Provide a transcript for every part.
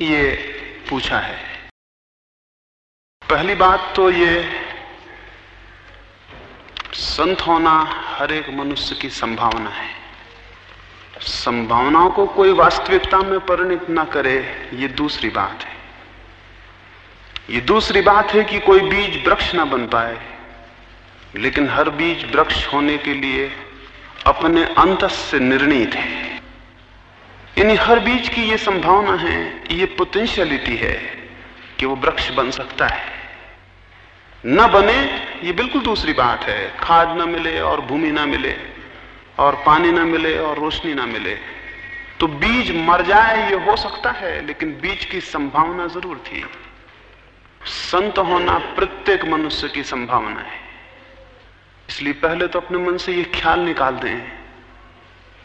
ये पूछा है। पहली बात तो ये, संत होना हर एक मनुष्य की संभावना है। संभावनाओं को कोई वास्तविकता में परिणित ना करे, ये दूसरी बात है। ये दूसरी बात है कि कोई बीज वृक्ष ना बन पाए, लेकिन हर बीज वृक्ष होने के लिए अपने अंत से निर्णित है। यानी हर बीज की ये संभावना है, ये पोटेंशियलिटी है कि वो वृक्ष बन सकता है। न बने, ये बिल्कुल दूसरी बात है। खाद ना मिले और भूमि ना मिले, और पानी ना मिले और रोशनी ना मिले। तो बीज मर जाए, ये हो सकता है, लेकिन बीज की संभावना ज़रूर थी। संत होना प्रत्येक मनुष्य की संभावना है। इसलिए पहले तो अपने मन से ये ख्याल निकाल दें।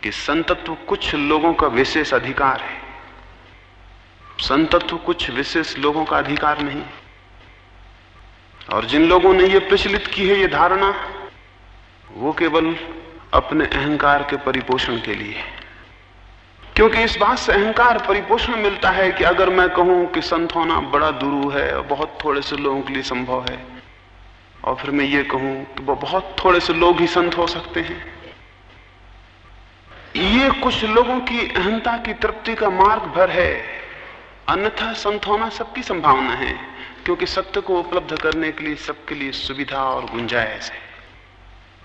कि संतत्व कुछ लोगों का विशेष अधिकार है। संतत्व कुछ विशेष लोगों का अधिकार नहीं। और जिन लोगों ने यह प्रचलित की है ये धारणा, वो केवल अपने अहंकार के परिपोषण के लिए क्योंकि इस बात से अहंकार परिपोषण मिलता है कि अगर मैं कहूँ कि संत होना बड़ा दुरू है और बहुत थोड़े से लोगों के लिए संभव है, और फिर मैं ये कहूँ कि बहुत थोड़े से लोग ही संत हो सकते हैं। ये कुछ लोगों की अहंता की तृप्ति का मार्ग भर है। अन्यथा संत होना सबकी संभावना है, क्योंकि सत्य को उपलब्ध करने के लिए सबके लिए सुविधा और गुंजाइश है।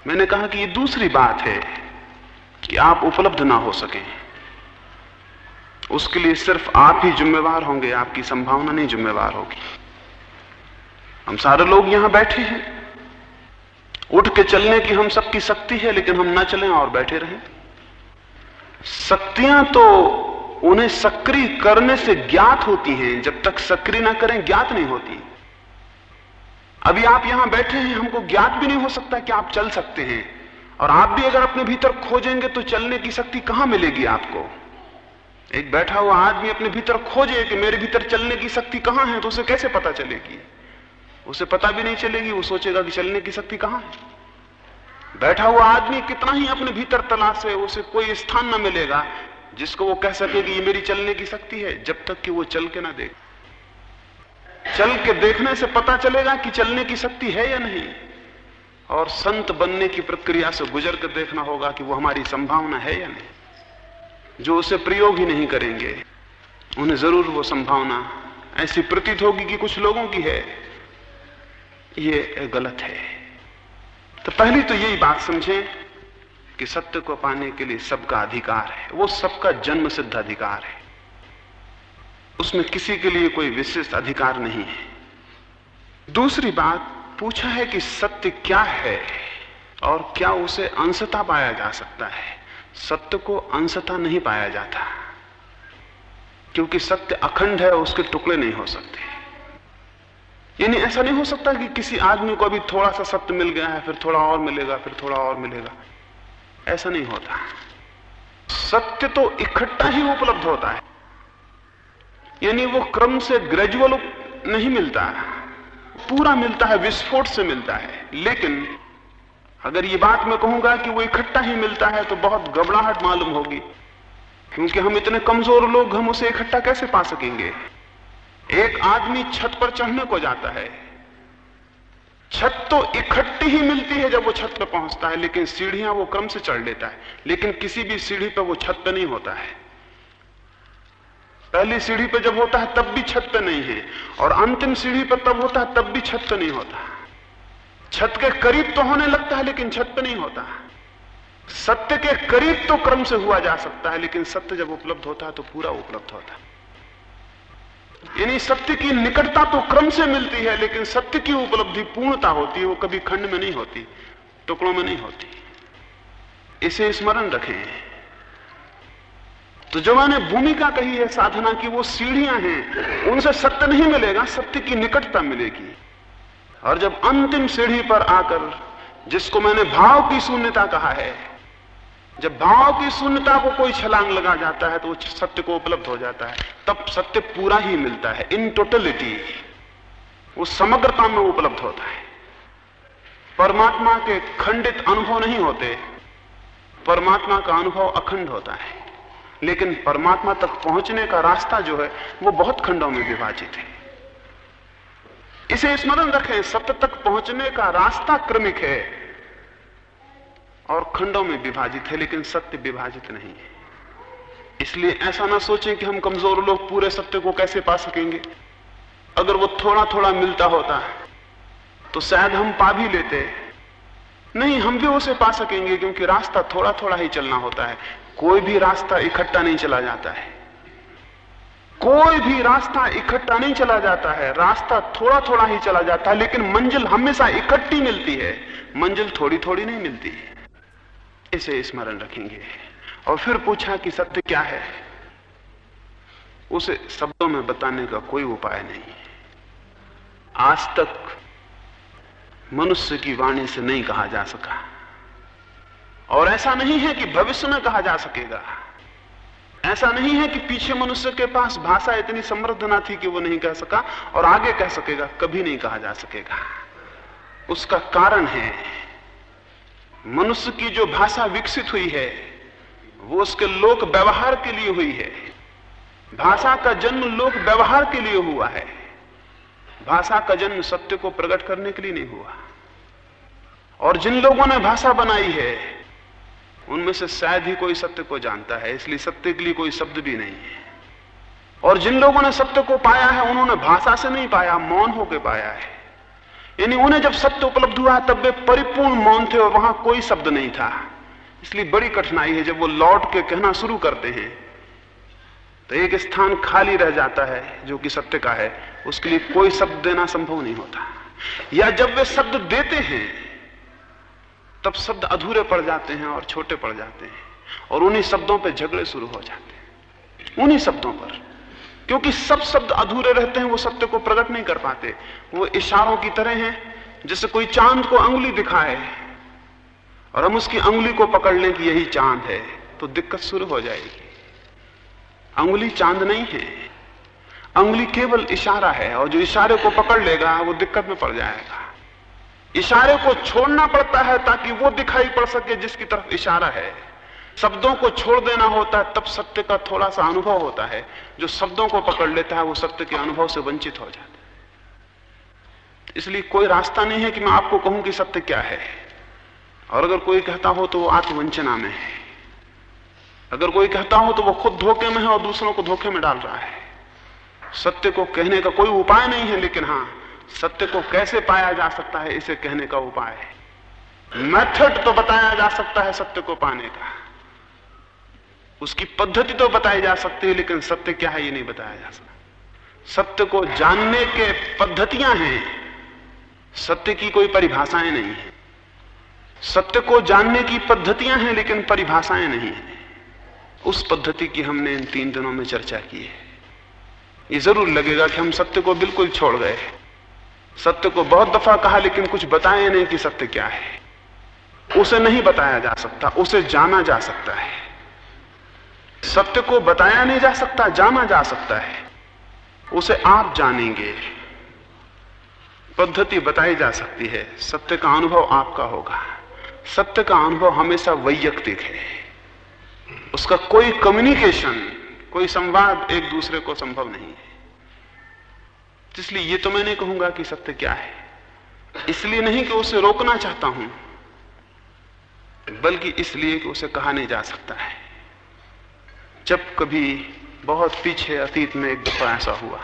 मैंने कहा कि ये दूसरी बात है कि आप उपलब्ध ना हो सके। उसके लिए सिर्फ़ आप ही जिम्मेवार होंगे, आपकी संभावना नहीं जिम्मेवार होगी। हम सारे लोग यहाँ बैठे हैं। उठ के चलने की हम सबकी शक्ति है, लेकिन हम ना चलें और बैठे रहें। शक्तियाँ तो उन्हें सक्रिय करने से ज्ञात होती हैं, जब तक सक्रिय ना करें, ज्ञात नहीं होती। अभी आप यहाँ बैठे हैं, हमको ज्ञात भी नहीं हो सकता कि आप चल सकते हैं। और आप भी अगर अपने भीतर खोजेंगे तो चलने की शक्ति कहाँ मिलेगी आपको? एक बैठा हुआ आदमी अपने भीतर खोजे कि मेरे भीतर चलने की शक्ति कहाँ है तो उसे कैसे पता चलेगी? उसे पता भी नहीं चलेगी, वो सोचेगा कि चलने की शक्ति कहाँ है। बैठा हुआ आदमी कितना ही अपने भीतर तलाश उसे कोई स्थान ना मिलेगा, जिसको वो कह सके कि ये मेरी चलने की शक्ति है, जब तक कि वो चल के ना देख। चल के देखने से पता चलेगा कि चलने की शक्ति है या नहीं। और संत बनने की प्रक्रिया से गुजर कर देखना होगा कि वो हमारी संभावना है या नहीं। जो उसे प्रयोग ही नहीं करेंगे, उन्हें ज़रूर वो संभावना ऐसी प्रतीत होगी कि कुछ लोगों की है। ये गलत है। तो पहली तो यही बात समझें कि सत्य को पाने के लिए सबका अधिकार है। वो सबका जन्म सिद्ध अधिकार है। उसमें किसी के लिए कोई विशिष्ट अधिकार नहीं है। दूसरी बात, पूछा है कि सत्य क्या है और क्या उसे अंशता पाया जा सकता है। सत्य को अंशता नहीं पाया जाता। क्योंकि सत्य अखंड है, उसके टुकड़े नहीं हो सकते। यानी ऐसा नहीं हो सकता कि किसी आदमी को अभी थोड़ा सा सत्य मिल गया है, फिर थोड़ा और मिलेगा, फिर थोड़ा और मिलेगा। ऐसा नहीं होता। सत्य तो इकट्ठा ही उपलब्ध होता है। यानी वो क्रम से ग्रेजुअल नहीं मिलता पूरा मिलता है, विस्फोट से मिलता है। लेकिन अगर ये बात मैं कहूँगा कि वो इकट्ठा ही मिलता है तो बहुत घबराहट मालूम होगी। क्योंकि हम इतने कमज़ोर लोग, हम उसे इकट्ठा कैसे पा सकेंगे? एक आदमी छत पर चढ़ने को जाता है। छत तो इकट्ठी ही मिलती है जब वो छत पर पहुँचता है, लेकिन सीढ़ियाँ वो क्रम से चढ़ लेता है। लेकिन किसी भी सीढ़ी पर वो छत पर नहीं होता है। पहली सीढ़ी पर जब होता है, तब भी छत पर नहीं है। और अंतिम सीढ़ी पर तब होता है, तब भी छत पर नहीं होता। छत के करीब तो होने लगता है, लेकिन छत पर नहीं होता। सत्य के करीब तो क्रम से हुआ जा सकता है, लेकिन सत्य जब उपलब्ध होता है तो पूरा उपलब्ध होता है। यानी सत्य की निकटता तो क्रम से मिलती है, लेकिन सत्य की उपलब्धि पूर्णता होती है, वो कभी खंड में नहीं होती, टुकड़ों में नहीं होती। इसे स्मरण रखें। तो जो मैंने भूमिका कही है, साधना की, वो सीढ़ियाँ हैं। उनसे सत्य नहीं मिलेगा, सत्य की निकटता मिलेगी। और जब अंतिम सीढ़ी पर आकर, जिसको मैंने भाव की शून्यता कहा है जब भाव की शून्यता को कोई छलांग लगा जाता है तो वो सत्य को उपलब्ध हो जाता है। तब सत्य पूरा ही मिलता है इन टोटलिटी वो समग्रता में उपलब्ध होता है। परमात्मा के खंडित अनुभव नहीं होते। परमात्मा का अनुभव अखंड होता है। लेकिन परमात्मा तक पहुँचने का रास्ता जो है, वो बहुत खंडों में विभाजित है। इसे स्मरण रखें, सत्य तक पहुँचने का रास्ता क्रमिक है। और खंडों में विभाजित है, लेकिन सत्य विभाजित नहीं है। इसलिए ऐसा ना सोचें कि हम कमज़ोर लोग पूरे सत्य को कैसे पा सकेंगे। अगर वो थोड़ा थोड़ा मिलता होता तो शायद हम पा भी लेते। नहीं, हम भी उसे पा सकेंगे, क्योंकि रास्ता थोड़ा थोड़ा ही चलना होता है। कोई भी रास्ता इकट्ठा नहीं चला जाता है। कोई भी रास्ता इकट्ठा नहीं चला जाता है। रास्ता थोड़ा थोड़ा ही चला जाता है, लेकिन मंजिल हमेशा इकट्ठी मिलती है। मंजिल थोड़ी थोड़ी नहीं मिलती इसे स्मरण रखेंगे। और फिर पूछा कि सत्य क्या है? उसे शब्दों में बताने का कोई उपाय नहीं। आज तक मनुष्य की वाणी से नहीं कहा जा सका। और ऐसा नहीं है कि भविष्य में कहा जा सकेगा। ऐसा नहीं है कि पीछे मनुष्य के पास भाषा इतनी समृद्ध ना थी कि वो नहीं कह सका और आगे कह सकेगा, कभी नहीं कहा जा सकेगा। उसका कारण है मनुष्य की जो भाषा विकसित हुई है, वो उसके लोक व्यवहार के लिए हुई है। भाषा का जन्म लोक व्यवहार के लिए हुआ है। भाषा का जन्म सत्य को प्रकट करने के लिए नहीं हुआ। और जिन लोगों ने भाषा बनाई है, उनमें से शायद ही कोई सत्य को जानता है, इसलिए सत्य के लिए कोई शब्द भी नहीं है। और जिन लोगों ने सत्य को पाया है, उन्होंने भाषा से नहीं पाया, मौन होकर पाया है। यानी उन्हें जब सत्य उपलब्ध हुआ, तब वे परिपूर्ण मौन थे और वहाँ कोई शब्द नहीं था। इसलिए बड़ी कठिनाई है जब वो लौट के कहना शुरू करते हैं। तो एक स्थान खाली रह जाता है, जो कि सत्य का है। उसके लिए कोई शब्द देना संभव नहीं होता। या जब वे शब्द देते हैं, तब शब्द अधूरे पड़ जाते हैं और छोटे पड़ जाते हैं। और उन्हीं शब्दों पर झगड़े शुरू हो जाते हैं। उन्हीं शब्दों पर। क्योंकि सब शब्द अधूरे रहते हैं, वो सत्य को प्रकट नहीं कर पाते। वो इशारों की तरह हैं, जैसे कोई चाँद को अंगुली दिखाए। और हम उसकी अंगुली को पकड़ लें कि यही चाँद है तो दिक्कत शुरू हो जाएगी। अंगुली चाँद नहीं है। अंगुली केवल इशारा है, और जो इशारे को पकड़ लेगा, वो दिक्कत में पड़ जाएगा। इशारे को छोड़ना पड़ता है, ताकि वो दिखाई पड़ सके जिसकी तरफ़ इशारा है। शब्दों को छोड़ देना होता है, तब सत्य का थोड़ा सा अनुभव होता है। जो शब्दों को पकड़ लेता है, वो सत्य के अनुभव से वंचित हो जाता है। इसलिए कोई रास्ता नहीं है कि मैं आपको कहूँ कि सत्य क्या है। और अगर कोई कहता हो तो वो आत्मवंचना में है। अगर कोई कहता हो तो वो खुद धोखे में है और दूसरों को धोखे में डाल रहा है। सत्य को कहने का कोई उपाय नहीं है, लेकिन हाँ, सत्य को कैसे पाया जा सकता है, इसे कहने का उपाय है। मेथड तो बताया जा सकता है सत्य को पाने का। उसकी पद्धति तो बताई जा सकती है, लेकिन सत्य क्या है, ये नहीं बताया जा सकता। सत्य को जानने के पद्धतियाँ हैं, सत्य की कोई परिभाषाएँ नहीं है। सत्य को जानने की पद्धतियाँ हैं, लेकिन परिभाषाएँ नहीं है। उस पद्धति की हमने इन तीन दिनों में चर्चा की है। ये ज़रूर लगेगा कि हम सत्य को बिल्कुल छोड़ गए सत्य को बहुत दफ़ा कहा, लेकिन कुछ बताया नहीं कि सत्य क्या है। उसे नहीं बताया जा सकता, उसे जाना जा सकता है। सत्य को बताया नहीं जा सकता, जाना जा सकता है। उसे आप जानेंगे। पद्धति बताई जा सकती है। सत्य का अनुभव आपका होगा। सत्य का अनुभव हमेशा वैयक्तिक है। उसका कोई कम्युनिकेशन कोई संवाद एक दूसरे को संभव नहीं है। इसलिए ये तो मैं नहीं कहूँगा कि सत्य क्या है। इसलिए नहीं कि उसे रोकना चाहता हूँ, बल्कि इसलिए कि उसे कहा नहीं जा सकता है। जब कभी बहुत पीछे अतीत में एक दफ़ा ऐसा हुआ।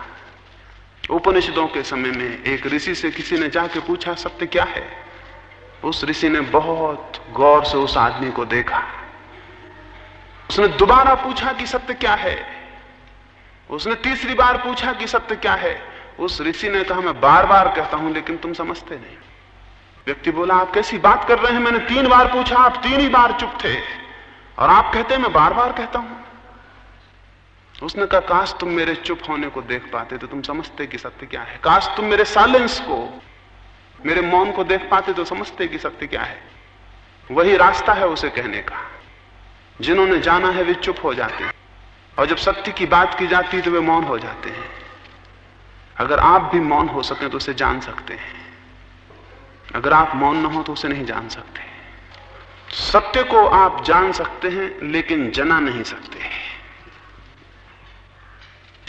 उपनिषदों के समय में एक ऋषि से किसी ने जाके पूछा, सत्य क्या है? उस ऋषि ने बहुत गौर से उस आदमी को देखा। उसने दोबारा पूछा कि सत्य क्या है? उसने तीसरी बार पूछा कि सत्य क्या है? उस ऋषि ने कहा, मैं बार बार कहता हूँ, लेकिन तुम समझते नहीं। व्यक्ति बोला, आप कैसी बात कर रहे हैं? मैंने तीन बार पूछा, आप तीन ही बार चुप थे। और आप कहते हैं, मैं बार बार कहता हूँ। उसने कहा, काश तुम मेरे चुप होने को देख पाते तो तुम समझते कि सत्य क्या है। काश तुम मेरे साइलेंस को, मेरे मौन को देख पाते तो समझते कि सत्य क्या है। वही रास्ता है उसे कहने का। जिन्होंने जाना है वे चुप हो जाते हैं। और जब सत्य की बात की जाती है तो वे मौन हो जाते हैं। अगर आप भी मौन हो सके तो उसे जान सकते हैं। अगर आप मौन न हो तो उसे नहीं जान सकते। सत्य को आप जान सकते हैं, लेकिन जना नहीं सकते।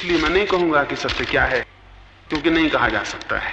इसलिए मैं नहीं कहूँगा कि सत्य क्या है क्योंकि नहीं कहा जा सकता है।